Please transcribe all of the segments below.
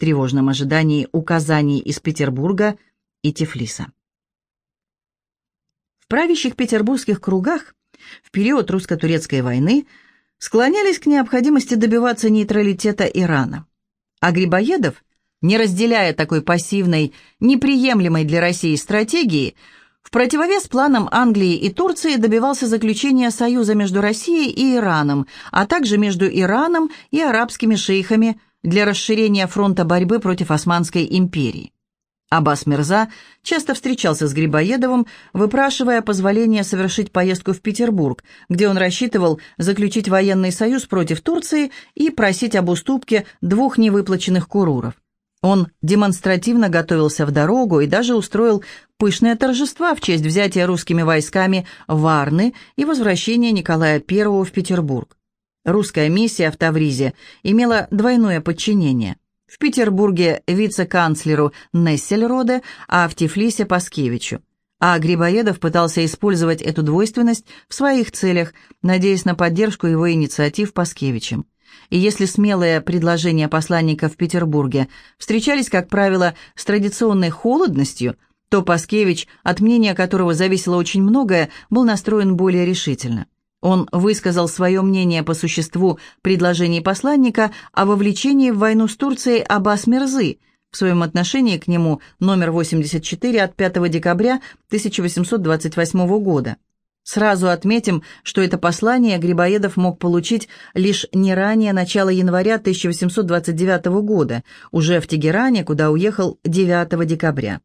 тревожном ожидании указаний из Петербурга и Тифлиса. В правящих петербургских кругах в период русско-турецкой войны склонялись к необходимости добиваться нейтралитета Ирана. А Грибоедов, не разделяя такой пассивной, неприемлемой для России стратегии, в противовес планам Англии и Турции добивался заключения союза между Россией и Ираном, а также между Ираном и арабскими шейхами для расширения фронта борьбы против Османской империи. Аббас Мирза часто встречался с Грибоедовым, выпрашивая позволение совершить поездку в Петербург, где он рассчитывал заключить военный союз против Турции и просить об уступке двух невыплаченных куруров. Он демонстративно готовился в дорогу и даже устроил пышные торжества в честь взятия русскими войсками Варны и возвращения Николая I в Петербург. Русская миссия в Тавризе имела двойное подчинение. В Петербурге вице-канцлеру Нессельроде, а в Тифлисе Паскевичу. А Грибоедов пытался использовать эту двойственность в своих целях, надеясь на поддержку его инициатив Паскевичем. И если смелые предложения посланника в Петербурге встречались, как правило, с традиционной холодностью, то Паскевич, от мнения которого зависело очень многое, был настроен более решительно. Он высказал свое мнение по существу предложений посланника о вовлечении в войну с Турцией Аббас Мирзы в своем отношении к нему номер 84 от 5 декабря 1828 года. Сразу отметим, что это послание Грибоедов мог получить лишь не ранее начала января 1829 года, уже в Тегеране, куда уехал 9 декабря.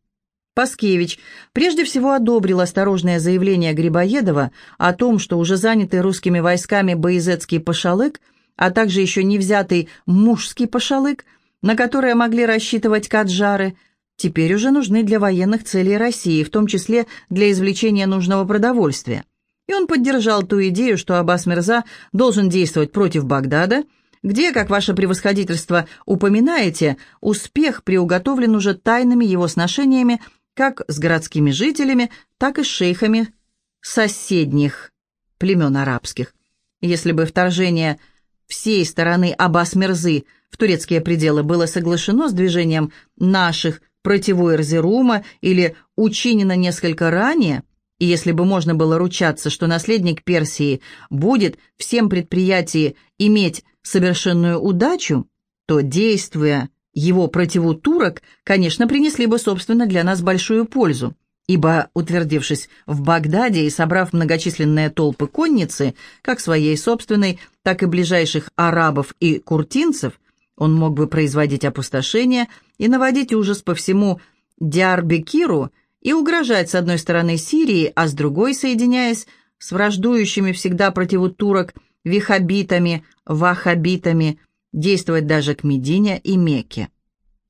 Паскевич прежде всего одобрил осторожное заявление Грибоедова о том, что уже занятый русскими войсками Боязетский пошалык, а также еще не взятый мужский пошалык, на которые могли рассчитывать каджары, теперь уже нужны для военных целей России, в том числе для извлечения нужного продовольствия. И он поддержал ту идею, что Аббас Мирза должен действовать против Багдада, где, как ваше превосходительство упоминаете, успех приуготовлен уже тайными его сношениями как с городскими жителями, так и с шейхами соседних племен арабских. Если бы вторжение всей стороны Аббас-Мирзы в турецкие пределы было соглашено с движением наших противу Эрзерума или учинено несколько ранее, и если бы можно было ручаться, что наследник Персии будет всем предприятии иметь совершенную удачу, то, действуя его противу турок, конечно, принесли бы, собственно, для нас большую пользу, ибо, утвердившись в Багдаде и собрав многочисленные толпы конницы, как своей собственной, так и ближайших арабов и куртинцев, он мог бы производить опустошение и наводить ужас по всему Диарбекиру и угрожать с одной стороны Сирии, а с другой, соединяясь с враждующими всегда противу турок вихабитами, вахабитами, действовать даже к Медине и Мекке.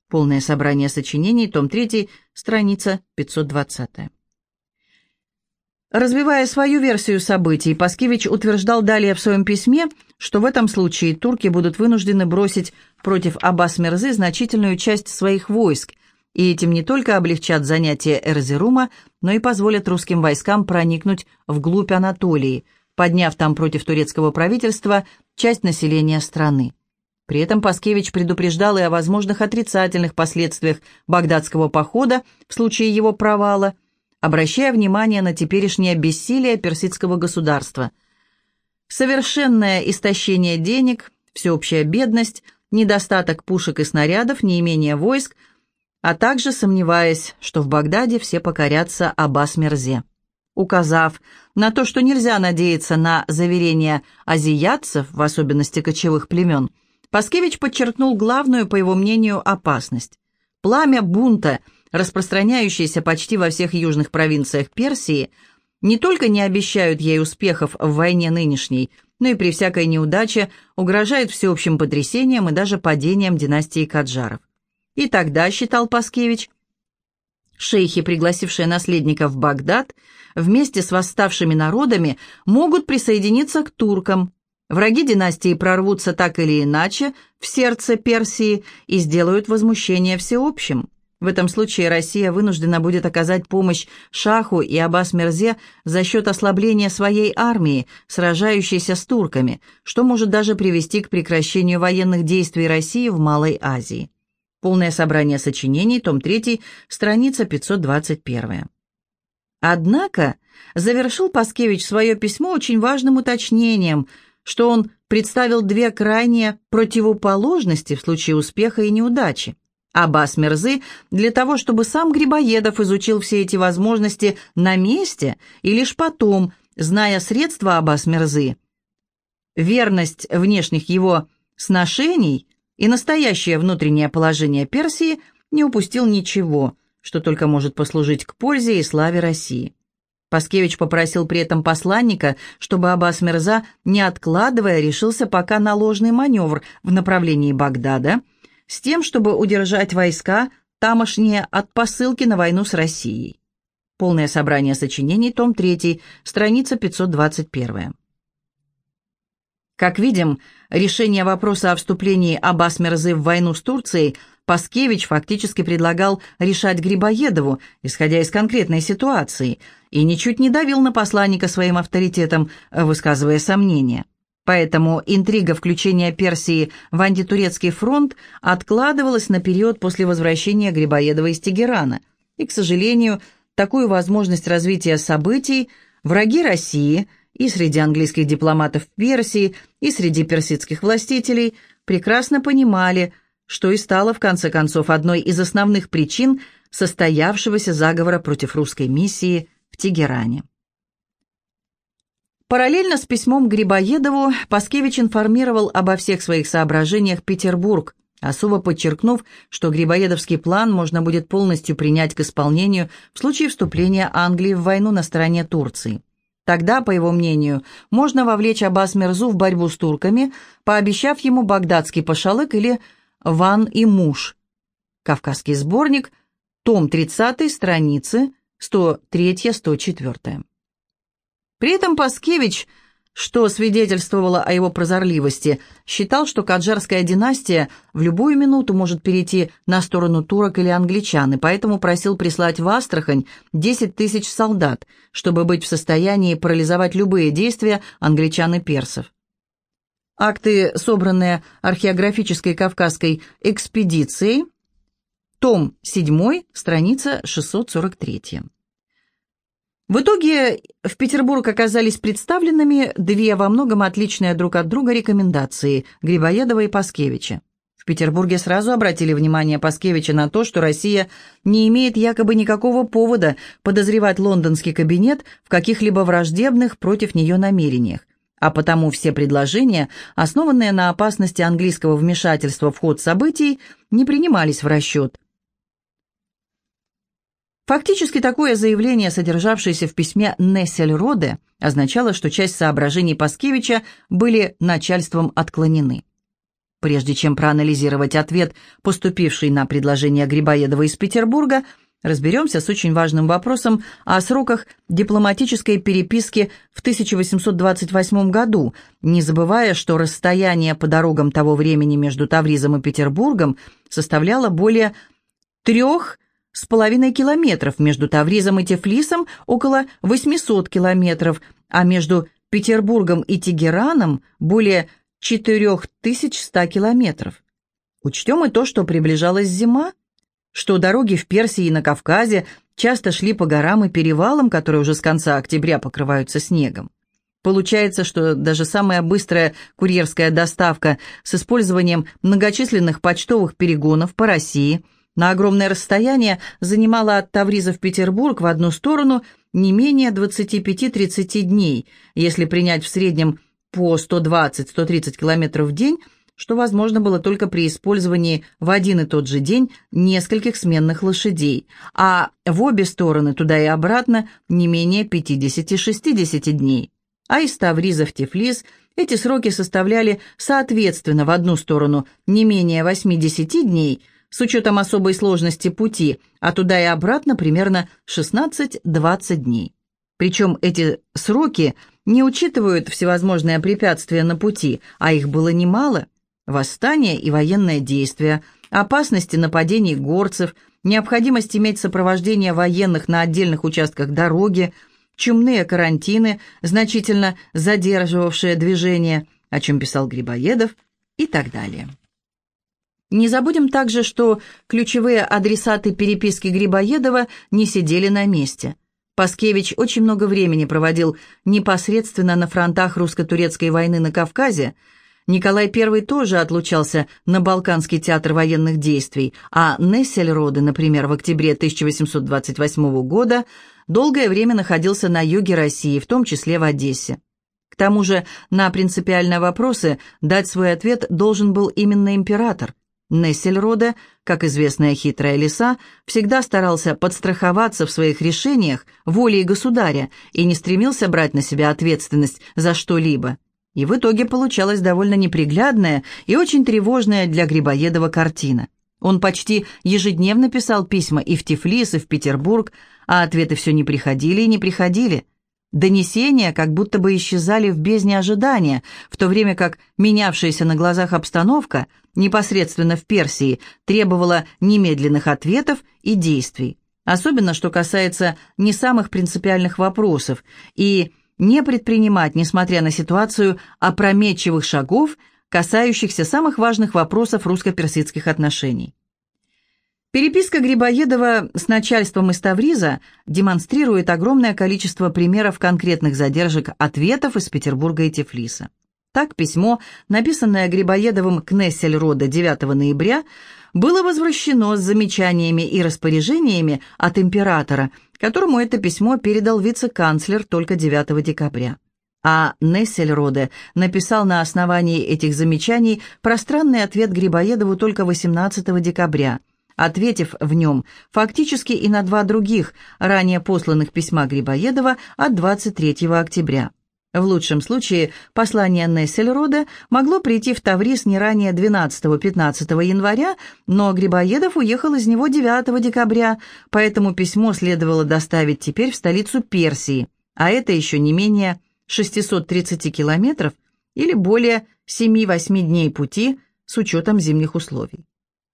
Полное собрание сочинений, том 3, страница 520. Развивая свою версию событий, Паскевич утверждал далее в своем письме, что в этом случае турки будут вынуждены бросить против Аббас-Мирзы значительную часть своих войск, и этим не только облегчат занятие Эрзерума, но и позволят русским войскам проникнуть вглубь Анатолии, подняв там против турецкого правительства часть населения страны. При этом Паскевич предупреждал и о возможных отрицательных последствиях багдадского похода в случае его провала, обращая внимание на теперешнее бессилие персидского государства. Совершенное истощение денег, всеобщая бедность, недостаток пушек и снарядов, неимение войск, а также сомневаясь, что в Багдаде все покорятся Аббас-Мерзе. Указав на то, что нельзя надеяться на заверения азиатцев, в особенности кочевых племен, Паскевич подчеркнул главную, по его мнению, опасность. Пламя бунта, распространяющееся почти во всех южных провинциях Персии, не только не обещают ей успехов в войне нынешней, но и при всякой неудаче угрожает всеобщим потрясением и даже падением династии Каджаров. И тогда, считал Паскевич, шейхи, пригласившие наследника в Багдад, вместе с восставшими народами могут присоединиться к туркам, Враги династии прорвутся так или иначе в сердце Персии и сделают возмущение всеобщим. В этом случае Россия вынуждена будет оказать помощь Шаху и Аббас-Мерзе за счет ослабления своей армии, сражающейся с турками, что может даже привести к прекращению военных действий России в Малой Азии. Полное собрание сочинений, том 3, страница 521. Однако завершил Паскевич свое письмо очень важным уточнением, что он представил две крайние противоположности в случае успеха и неудачи. Аббас Мерзы для того, чтобы сам Грибоедов изучил все эти возможности на месте и лишь потом, зная средства Аббас Мерзы, верность внешних его сношений и настоящее внутреннее положение Персии, не упустил ничего, что только может послужить к пользе и славе России. Паскевич попросил при этом посланника, чтобы Аббас Мерза, не откладывая, решился пока на ложный маневр в направлении Багдада – с тем, чтобы удержать войска тамошние от посылки на войну с Россией. Полное собрание сочинений, том 3, страница 521. Как видим, решение вопроса о вступлении Аббас Мерзы в войну с Турцией Паскевич фактически предлагал решать Грибоедову, исходя из конкретной ситуации, и ничуть не давил на посланника своим авторитетом, высказывая сомнения. Поэтому интрига включения Персии в антитурецкий фронт откладывалась на период после возвращения Грибоедова из Тегерана. И, к сожалению, такую возможность развития событий враги России и среди английских дипломатов Персии, и среди персидских властителей прекрасно понимали, что и стало в конце концов одной из основных причин состоявшегося заговора против русской миссии в Тегеране. Параллельно с письмом Грибоедову Паскевич информировал обо всех своих соображениях Петербург, особо подчеркнув, что Грибоедовский план можно будет полностью принять к исполнению в случае вступления Англии в войну на стороне Турции. Тогда, по его мнению, можно вовлечь Аббас Мерзу в борьбу с турками, пообещав ему багдадский пашалык или «Ван и муж». Кавказский сборник, том 30, страницы 103-104. При этом Паскевич, что свидетельствовало о его прозорливости, считал, что Каджарская династия в любую минуту может перейти на сторону турок или англичан, и поэтому просил прислать в Астрахань 10 тысяч солдат, чтобы быть в состоянии парализовать любые действия англичан и персов. Акты, собранные археографической кавказской экспедицией, том 7, страница 643. В итоге в Петербург оказались представленными две во многом отличные друг от друга рекомендации Грибоедова и Паскевича. В Петербурге сразу обратили внимание Паскевича на то, что Россия не имеет якобы никакого повода подозревать лондонский кабинет в каких-либо враждебных против нее намерениях, а потому все предложения, основанные на опасности английского вмешательства в ход событий, не принимались в расчет – Фактически такое заявление, содержавшееся в письме Нессельроде, означало, что часть соображений Паскевича были начальством отклонены. Прежде чем проанализировать ответ, поступивший на предложение Грибоедова из Петербурга, разберемся с очень важным вопросом о сроках дипломатической переписки в 1828 году, не забывая, что расстояние по дорогам того времени между Тавризом и Петербургом составляло более трех с половиной километров, между Тавризом и Тифлисом около 800 километров, а между Петербургом и Тегераном более 4100 километров. Учтем и то, что приближалась зима, что дороги в Персии и на Кавказе часто шли по горам и перевалам, которые уже с конца октября покрываются снегом. Получается, что даже самая быстрая курьерская доставка с использованием многочисленных почтовых перегонов по России – на огромное расстояние занимала от Тавриза в Петербург в одну сторону не менее 25-30 дней, если принять в среднем по 120-130 километров в день, что возможно было только при использовании в один и тот же день нескольких сменных лошадей, а в обе стороны туда и обратно не менее 50-60 дней. А из Тавриза в Тифлис эти сроки составляли соответственно в одну сторону не менее 80 дней – с учетом особой сложности пути, а туда и обратно примерно 16-20 дней. Причем эти сроки не учитывают всевозможные препятствия на пути, а их было немало. Восстания и военные действия, опасности нападений горцев, необходимость иметь сопровождение военных на отдельных участках дороги, чумные карантины, значительно задерживавшие движение, о чем писал Грибоедов и так далее. Не забудем также, что ключевые адресаты переписки Грибоедова не сидели на месте. Паскевич очень много времени проводил непосредственно на фронтах русско-турецкой войны на Кавказе. Николай I тоже отлучался на Балканский театр военных действий, а Нессельроде, например, в октябре 1828 года долгое время находился на юге России, в том числе в Одессе. К тому же на принципиальные вопросы дать свой ответ должен был именно император – Нессельроде, как известная хитрая лиса, всегда старался подстраховаться в своих решениях волей государя и не стремился брать на себя ответственность за что-либо. И в итоге получалась довольно неприглядная и очень тревожная для Грибоедова картина. Он почти ежедневно писал письма и в Тифлис, и в Петербург, а ответы все не приходили и не приходили. Донесения как будто бы исчезали в бездне ожидания, в то время как менявшаяся на глазах обстановка непосредственно в Персии требовала немедленных ответов и действий, особенно что касается не самых принципиальных вопросов, и не предпринимать, несмотря на ситуацию, опрометчивых шагов, касающихся самых важных вопросов русско-персидских отношений. Переписка Грибоедова с начальством из Тавриза демонстрирует огромное количество примеров конкретных задержек ответов из Петербурга и Тифлиса. Так, письмо, написанное Грибоедовым к Нессельрода 9 ноября, было возвращено с замечаниями и распоряжениями от императора, которому это письмо передал вице-канцлер только 9 декабря. А Нессельроде написал на основании этих замечаний пространный ответ Грибоедову только 18 декабря – ответив в нем фактически и на два других, ранее посланных письма Грибоедова от 23 октября. В лучшем случае послание Нессельрода могло прийти в Таврис не ранее 12-15 января, но Грибоедов уехал из него 9 декабря, поэтому письмо следовало доставить теперь в столицу Персии, а это еще не менее 630 километров или более 7-8 дней пути с учетом зимних условий.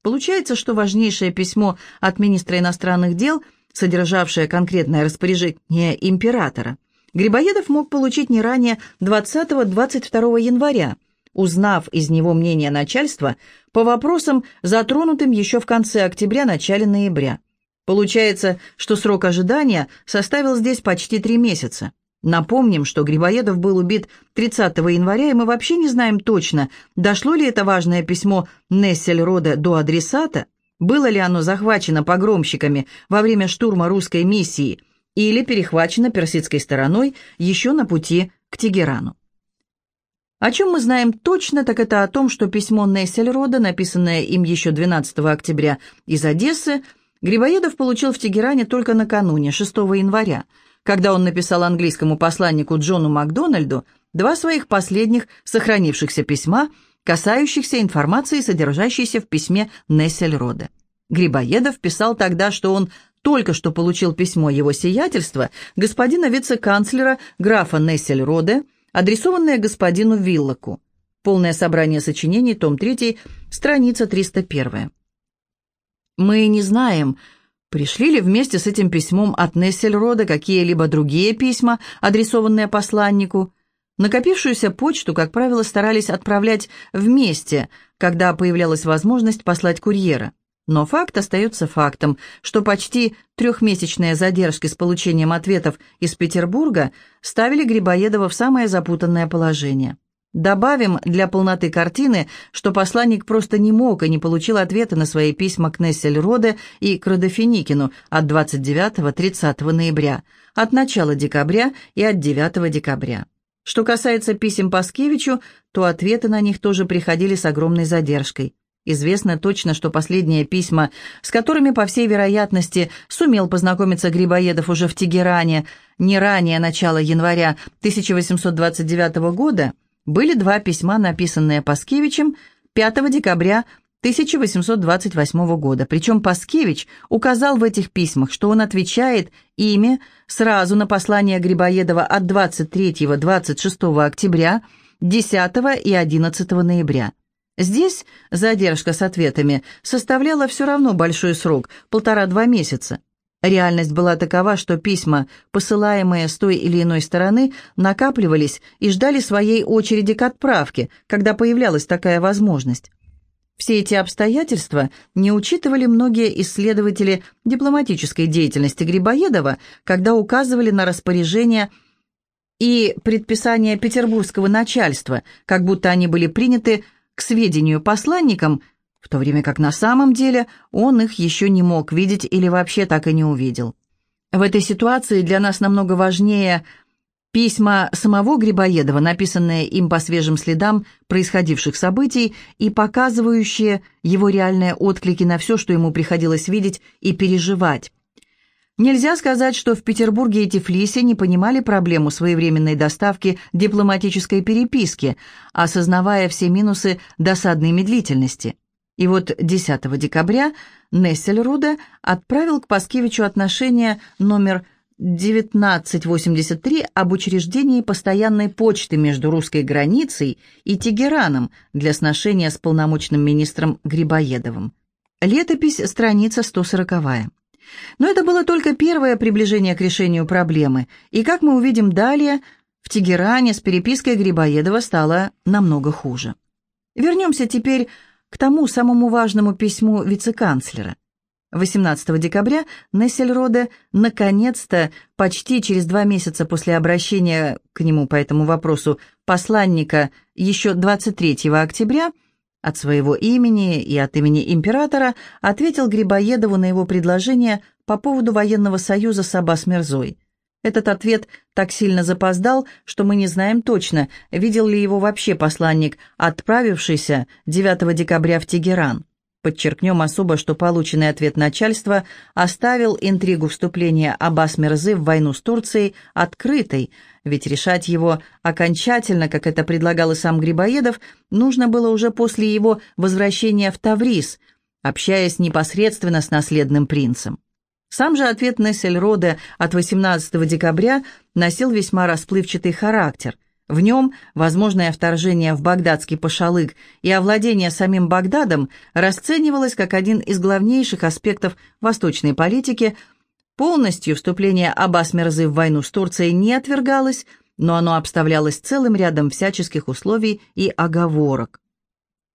Получается, что важнейшее письмо от министра иностранных дел, содержавшее конкретное распоряжение императора, Грибоедов мог получить не ранее 20-22 января, узнав из него мнение начальства по вопросам, затронутым еще в конце октября-начале ноября. Получается, что срок ожидания составил здесь почти три месяца. Напомним, что Грибоедов был убит 30 января, и мы вообще не знаем точно, дошло ли это важное письмо Нессельрода до адресата, было ли оно захвачено погромщиками во время штурма русской миссии или перехвачено персидской стороной еще на пути к Тегерану. О чем мы знаем точно, так это о том, что письмо Нессельрода, написанное им еще 12 октября из Одессы, Грибоедов получил в Тегеране только накануне, 6 января, когда он написал английскому посланнику Джону Макдональду два своих последних сохранившихся письма, касающихся информации, содержащейся в письме Нессельрода. Грибоедов писал тогда, что он только что получил письмо его сиятельства, господина вице-канцлера графа Нессельроде, адресованное господину Виллоку. Полное собрание сочинений, том 3, страница 301. Мы не знаем, Пришли ли вместе с этим письмом от Нессельрода какие-либо другие письма, адресованные посланнику? Накопившуюся почту, как правило, старались отправлять вместе, когда появлялась возможность послать курьера. Но факт остается фактом, что почти трехмесячные задержки с получением ответов из Петербурга ставили Грибоедова в самое запутанное положение. Добавим для полноты картины, что посланник просто не мог и не получил ответа на свои письма к Нессельроде и к Родофиникину от 29-30 ноября, от начала декабря и от 9 декабря. Что касается писем Паскевичу, то ответы на них тоже приходили с огромной задержкой. Известно точно, что последние письма, с которыми, по всей вероятности, сумел познакомиться Грибоедов уже в Тегеране не ранее начала января 1829 года, были два письма, написанные Паскевичем 5 декабря 1828 года. Причем Паскевич указал в этих письмах, что он отвечает ими сразу на послание Грибоедова от 23-26 октября, 10 и 11 ноября. Здесь задержка с ответами составляла все равно большой срок, полтора-два месяца. Реальность была такова, что письма, посылаемые с той или иной стороны, накапливались и ждали своей очереди к отправке, когда появлялась такая возможность. Все эти обстоятельства не учитывали многие исследователи дипломатической деятельности Грибоедова, когда указывали на распоряжение и предписания петербургского начальства, как будто они были приняты сведению посланникам, в то время как на самом деле он их еще не мог видеть или вообще так и не увидел. В этой ситуации для нас намного важнее письма самого Грибоедова, написанные им по свежим следам происходивших событий и показывающие его реальные отклики на все, что ему приходилось видеть и переживать. Нельзя сказать, что в Петербурге и Тифлисе не понимали проблему своевременной доставки дипломатической переписки, осознавая все минусы досадной медлительности. И вот 10 декабря Нессельруде отправил к Паскевичу отношение номер 1983 об учреждении постоянной почты между русской границей и Тегераном для сношения с полномочным министром Грибоедовым. Летопись, страница 140. Но это было только первое приближение к решению проблемы, и, как мы увидим далее, в Тегеране с перепиской Грибоедова стало намного хуже. Вернемся теперь к тому самому важному письму вице-канцлера. 18 декабря Нессельроде наконец-то, почти через два месяца после обращения к нему по этому вопросу посланника еще 23 октября, от своего имени и от имени императора ответил Грибоедову на его предложение по поводу военного союза с Аббас Мерзой. Этот ответ так сильно запоздал, что мы не знаем точно, видел ли его вообще посланник, отправившийся 9 декабря в Тегеран. Подчеркнем особо, что полученный ответ начальства оставил интригу вступления Аббас Мерзы в войну с Турцией открытой, ведь решать его окончательно, как это предлагал и сам Грибоедов, нужно было уже после его возвращения в Таврис, общаясь непосредственно с наследным принцем. Сам же ответ Нессельроде от 18 декабря носил весьма расплывчатый характер – в нем возможное вторжение в багдадский пошалык и овладение самим Багдадом расценивалось как один из главнейших аспектов восточной политики. Полностью вступление Аббас Мерзы в войну с Турцией не отвергалось, но оно обставлялось целым рядом всяческих условий и оговорок.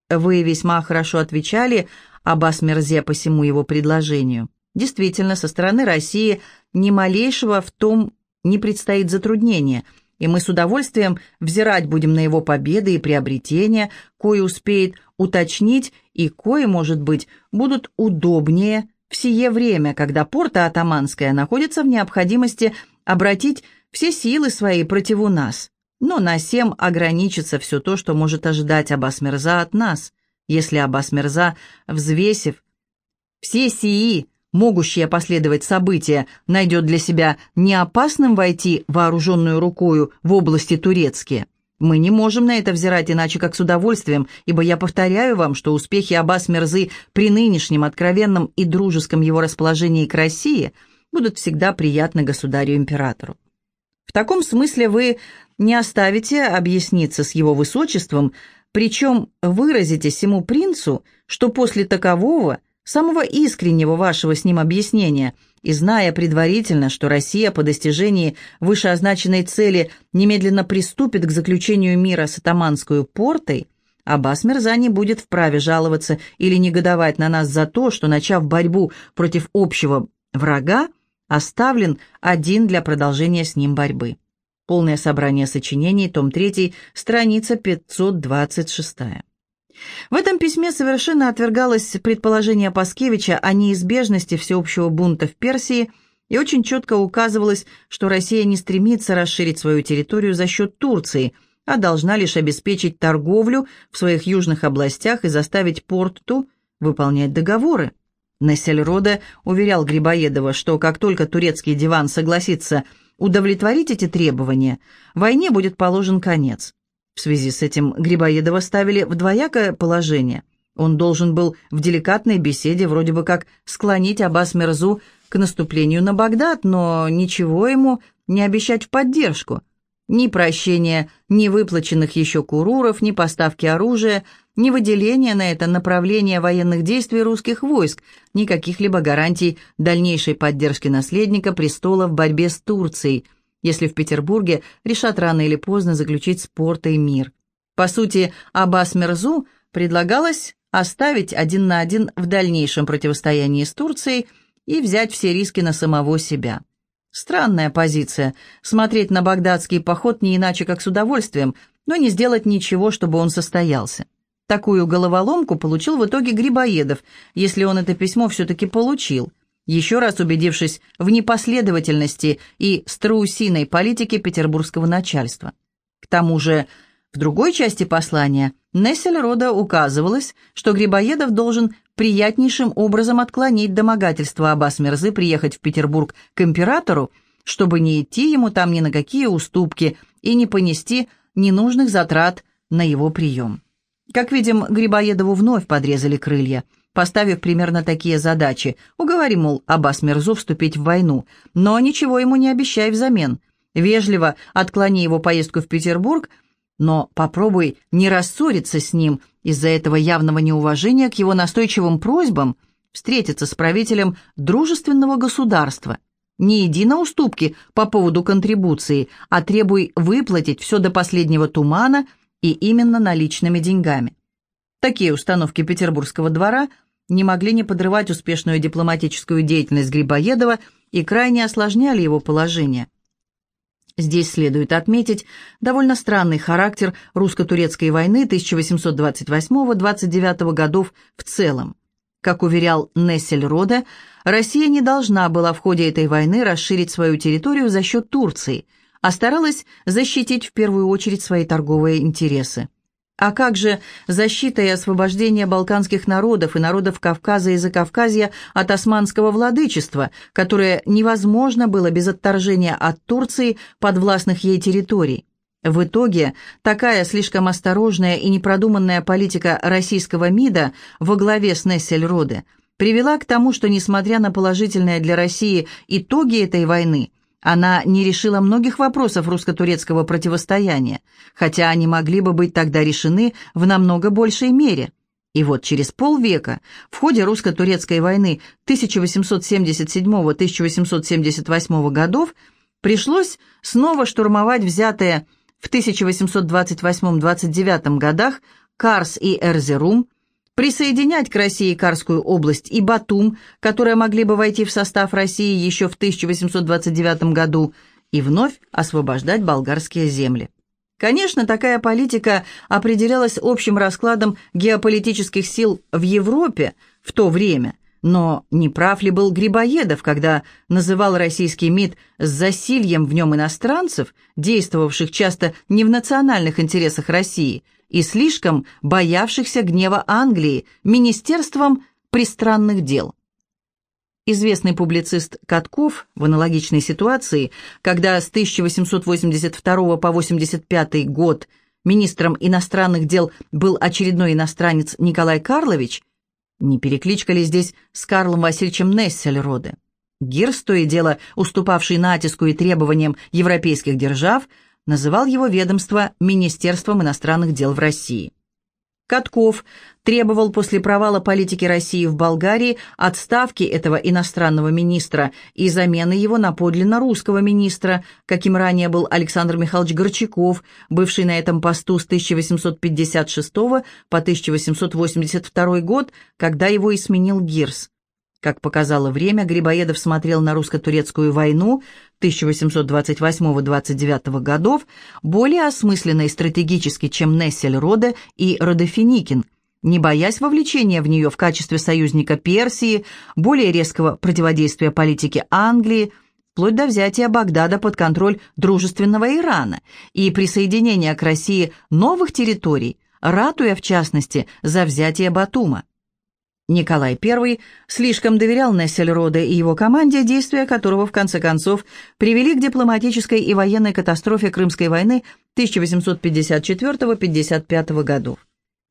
Вы весьма хорошо отвечали Аббас Мерзе по всему его предложению. Действительно, со стороны России ни малейшего в том не предстоит затруднения – и мы с удовольствием взирать будем на его победы и приобретения, кое успеет уточнить и кое, может быть, будут удобнее в сие время, когда порта Атаманская находится в необходимости обратить все силы свои противу нас. Но на сем ограничится все то, что может ожидать Аббас Мирза от нас, если Аббас Мирза, взвесив все сии могущее последовать событие, найдет для себя неопасным войти вооруженную рукою в области турецкие. Мы не можем на это взирать иначе, как с удовольствием, ибо я повторяю вам, что успехи Аббас Мерзы при нынешнем откровенном и дружеском его расположении к России будут всегда приятны государю-императору. В таком смысле вы не оставите объясниться с его высочеством, причем выразите всему принцу, что после такового самого искреннего вашего с ним объяснения, и зная предварительно, что Россия по достижении вышеозначенной цели немедленно приступит к заключению мира с атаманской портой, Аббас Мирза не будет вправе жаловаться или негодовать на нас за то, что, начав борьбу против общего врага, оставлен один для продолжения с ним борьбы. Полное собрание сочинений, том 3, страница 526. В этом письме совершенно отвергалось предположение Паскевича о неизбежности всеобщего бунта в Персии и очень четко указывалось, что Россия не стремится расширить свою территорию за счет Турции, а должна лишь обеспечить торговлю в своих южных областях и заставить Порту выполнять договоры. Нессельроде уверял Грибоедова, что как только турецкий диван согласится удовлетворить эти требования, войне будет положен конец. В связи с этим Грибоедова ставили в двоякое положение. Он должен был в деликатной беседе вроде бы как склонить Аббас Мерзу к наступлению на Багдад, но ничего ему не обещать в поддержку. Ни прощения, ни выплаченных еще куруров, ни поставки оружия, ни выделения на это направление военных действий русских войск, ни каких-либо гарантий дальнейшей поддержки наследника престола в борьбе с Турцией – если в Петербурге решат рано или поздно заключить спорт и мир. По сути, Аббас Мерзу предлагалось оставить один на один в дальнейшем противостоянии с Турцией и взять все риски на самого себя. Странная позиция – смотреть на багдадский поход не иначе, как с удовольствием, но не сделать ничего, чтобы он состоялся. Такую головоломку получил в итоге Грибоедов, если он это письмо все-таки получил, еще раз убедившись в непоследовательности и страусиной политике петербургского начальства. К тому же, в другой части послания Нессельрода указывалось, что Грибоедов должен приятнейшим образом отклонить домогательство Аббас Мерзы приехать в Петербург к императору, чтобы не идти ему там ни на какие уступки и не понести ненужных затрат на его прием. Как видим, Грибоедову вновь подрезали крылья, поставив примерно такие задачи. Уговори, мол, Аббас Мерзу вступить в войну, но ничего ему не обещай взамен. Вежливо отклони его поездку в Петербург – но попробуй не рассориться с ним из-за этого явного неуважения к его настойчивым просьбам встретиться с правителем дружественного государства. Не иди на уступки по поводу контрибуции, а требуй выплатить все до последнего тумана и именно наличными деньгами. Такие установки петербургского двора не могли не подрывать успешную дипломатическую деятельность Грибоедова и крайне осложняли его положение – Здесь следует отметить довольно странный характер русско-турецкой войны 1828-29 годов в целом. Как уверял Нессель Рода, Россия не должна была в ходе этой войны расширить свою территорию за счет Турции, а старалась защитить в первую очередь свои торговые интересы. А как же защита и освобождение балканских народов и народов Кавказа и Закавказья от османского владычества, которое невозможно было без отторжения от Турции подвластных ей территорий? В итоге такая слишком осторожная и непродуманная политика российского МИДа во главе с Нессельроде привела к тому, что, несмотря на положительные для России итоги этой войны, она не решила многих вопросов русско-турецкого противостояния, хотя они могли бы быть тогда решены в намного большей мере. И вот через полвека, в ходе русско-турецкой войны 1877-1878 годов, пришлось снова штурмовать взятые в 1828-29 годах Карс и Эрзерум, присоединять к России Карскую область и Батум, которые могли бы войти в состав России еще в 1829 году, и вновь освобождать болгарские земли. Конечно, такая политика определялась общим раскладом геополитических сил в Европе в то время, но не прав ли был Грибоедов, когда называл российский МИД с засильем в нем иностранцев, действовавших часто не в национальных интересах России – и слишком боявшихся гнева Англии Министерством пристранных дел. Известный публицист Катков в аналогичной ситуации, когда с 1882 по 85 год министром иностранных дел был очередной иностранец Николай Карлович, не перекличка ли здесь с Карлом Васильевичем Нессельроде? Гирс, то и дело уступавший натиску и требованиям европейских держав, называл его ведомство Министерством иностранных дел в России. Катков требовал после провала политики России в Болгарии отставки этого иностранного министра и замены его на подлинно русского министра, каким ранее был Александр Михайлович Горчаков, бывший на этом посту с 1856 по 1882 год, когда его и сменил Гирс. Как показало время, Грибоедов смотрел на русско-турецкую войну 1828-29 годов более осмысленно и стратегически, чем Нессель Роде и Родефиникин, не боясь вовлечения в нее в качестве союзника Персии, более резкого противодействия политике Англии, вплоть до взятия Багдада под контроль дружественного Ирана и присоединения к России новых территорий, ратуя в частности за взятие Батума. Николай I слишком доверял Нессельроде и его команде, действия которого, в конце концов, привели к дипломатической и военной катастрофе Крымской войны 1854-55 годов.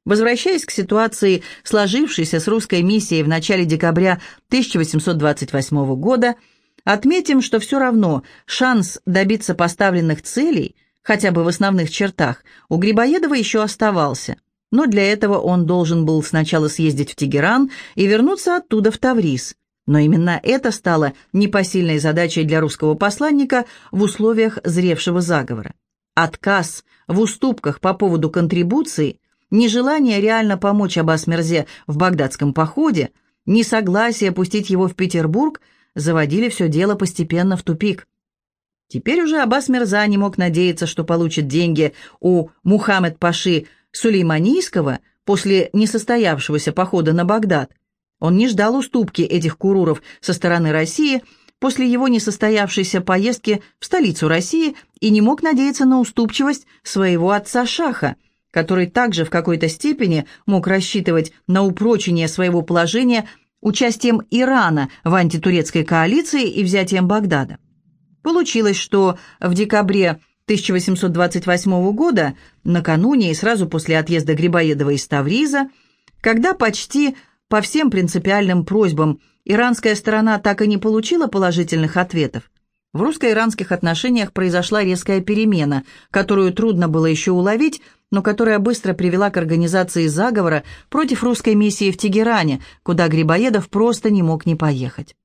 Возвращаясь к ситуации, сложившейся с русской миссией в начале декабря 1828 года, отметим, что все равно шанс добиться поставленных целей, хотя бы в основных чертах, у Грибоедова еще оставался – но для этого он должен был сначала съездить в Тегеран и вернуться оттуда в Таврис. Но именно это стало непосильной задачей для русского посланника в условиях зревшего заговора. Отказ в уступках по поводу контрибуции нежелание реально помочь Аббас Мерзе в багдадском походе, несогласие пустить его в Петербург заводили все дело постепенно в тупик. Теперь уже Аббас не мог надеяться, что получит деньги у Мухаммед-Паши Сулейманийского после несостоявшегося похода на Багдад. Он не ждал уступки этих куруров со стороны России после его несостоявшейся поездки в столицу России и не мог надеяться на уступчивость своего отца Шаха, который также в какой-то степени мог рассчитывать на упрочение своего положения участием Ирана в антитурецкой коалиции и взятием Багдада. Получилось, что в декабре 1828 года, накануне и сразу после отъезда Грибоедова из Тавриза, когда почти по всем принципиальным просьбам иранская сторона так и не получила положительных ответов, в русско-иранских отношениях произошла резкая перемена, которую трудно было еще уловить, но которая быстро привела к организации заговора против русской миссии в Тегеране, куда Грибоедов просто не мог не поехать.